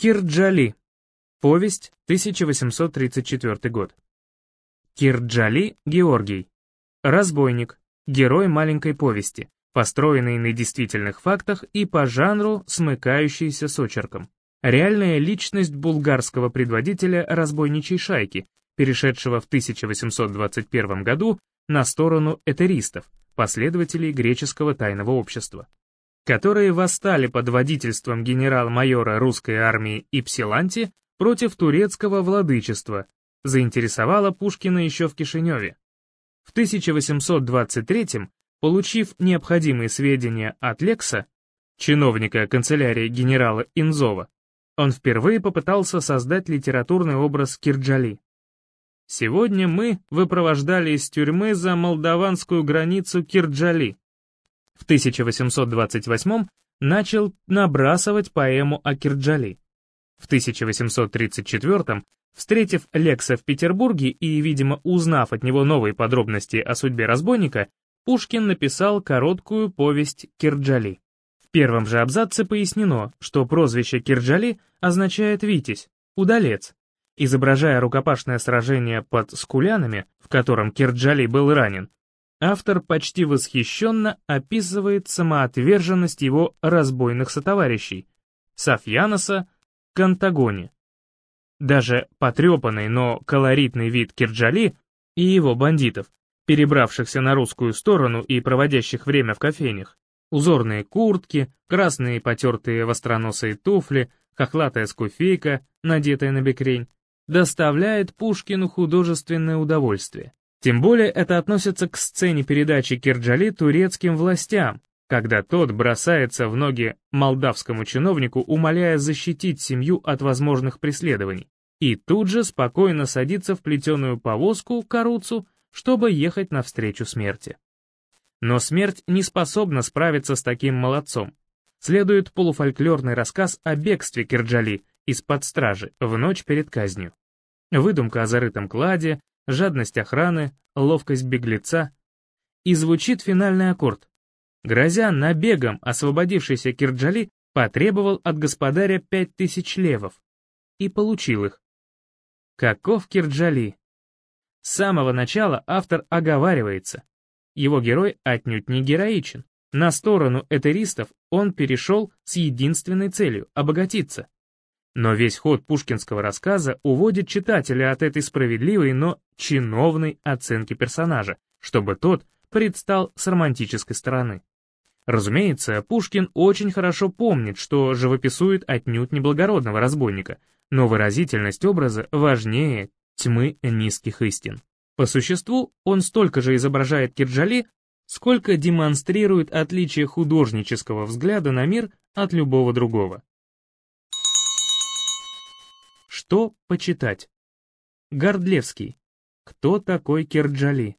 Кирджали. Повесть, 1834 год. Кирджали Георгий. Разбойник. Герой маленькой повести, построенный на действительных фактах и по жанру смыкающийся с очерком. Реальная личность булгарского предводителя разбойничей шайки, перешедшего в 1821 году на сторону этеристов, последователей греческого тайного общества, которые восстали под водительством генерал-майора русской армии Ипсиланти против турецкого владычества, заинтересовала Пушкина еще в Кишиневе. В 1823 получив необходимые сведения от Лекса, чиновника канцелярии генерала Инзова, он впервые попытался создать литературный образ Кирджали. Сегодня мы выпровождали из тюрьмы за молдаванскую границу Кирджали. В 1828 начал набрасывать поэму о Кирджали. В 1834 встретив Лекса в Петербурге и, видимо, узнав от него новые подробности о судьбе разбойника, Пушкин написал короткую повесть «Кирджали». В первом же абзаце пояснено, что прозвище Кирджали означает «витязь», «удалец», Изображая рукопашное сражение под Скулянами, в котором Кирджали был ранен, автор почти восхищенно описывает самоотверженность его разбойных сотоварищей, Софьяноса, Кантагони. Даже потрепанный, но колоритный вид Кирджали и его бандитов, перебравшихся на русскую сторону и проводящих время в кофейнях, узорные куртки, красные потертые востроносые туфли, хохлатая скуфейка, надетая на бекрень, доставляет Пушкину художественное удовольствие. Тем более это относится к сцене передачи Кирджали турецким властям, когда тот бросается в ноги молдавскому чиновнику, умоляя защитить семью от возможных преследований, и тут же спокойно садится в плетеную повозку, каруцу, чтобы ехать навстречу смерти. Но смерть не способна справиться с таким молодцом. Следует полуфольклорный рассказ о бегстве Кирджали из-под стражи в ночь перед казнью. Выдумка о зарытом кладе, жадность охраны, ловкость беглеца. И звучит финальный аккорд. Грозя набегом освободившийся Кирджали потребовал от господаря пять тысяч левов. И получил их. Каков Кирджали? С самого начала автор оговаривается. Его герой отнюдь не героичен. На сторону этеристов он перешел с единственной целью — обогатиться. Но весь ход пушкинского рассказа уводит читателя от этой справедливой, но чиновной оценки персонажа, чтобы тот предстал с романтической стороны. Разумеется, Пушкин очень хорошо помнит, что живописует отнюдь неблагородного разбойника, но выразительность образа важнее тьмы низких истин. По существу, он столько же изображает Кирджали, сколько демонстрирует отличие художнического взгляда на мир от любого другого. Что почитать? Гордлевский. Кто такой Кирджали?